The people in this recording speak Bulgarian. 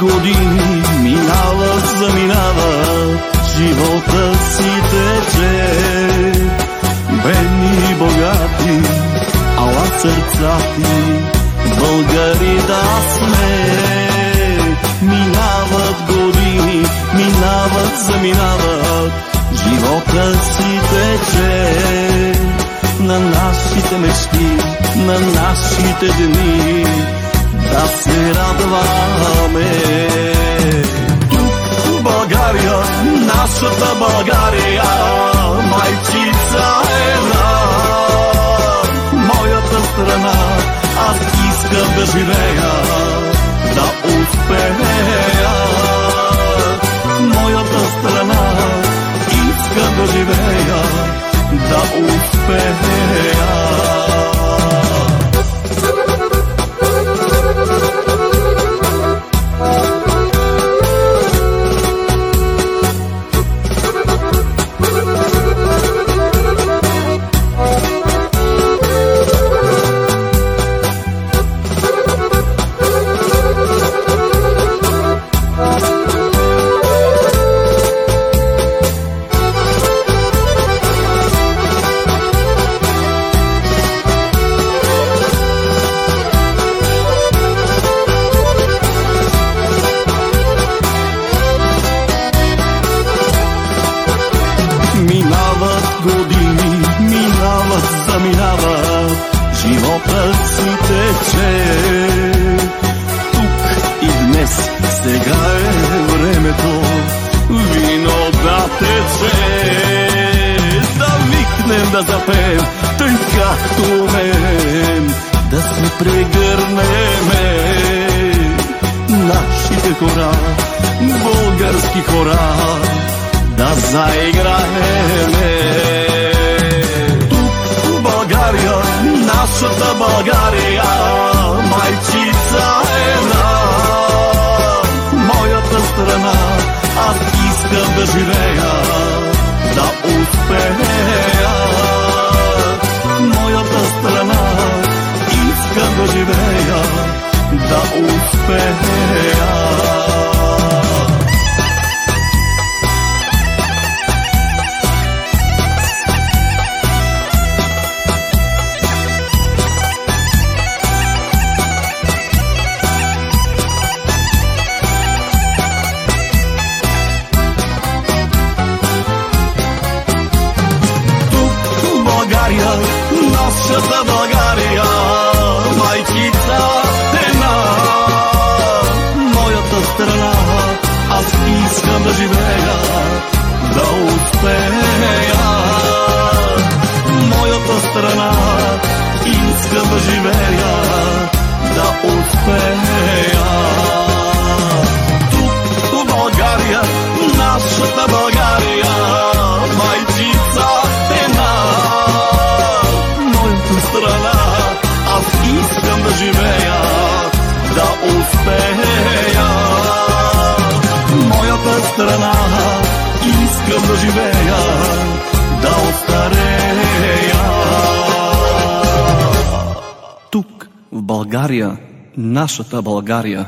години минават, заминават, живота си тече. Бедни и богати, ала сърцати, българи да сме. Минават години, минават, заминават, живота си тече. На нашите мечти, на нашите дни, да се радваме. Тук България, нашата България, майчица една, моята страна, аз искам да живея, да успея. Моята страна, искам да живея, да успея. Животът си тече. Тук и днес, сега е времето, вино да тече. Да викнем, да запеем, тъй както умеем, да се прегърнеме. Нашите хора, български хора, да заиграеме. Нашата България, майчица една, моята страна, аз искам да живея, да успея. Моята страна, искам да живея, да успея. Нашата България, майчица една, моята страна, аз искам да живея, да успея. Моята страна, искам да живея, в България, нашата България,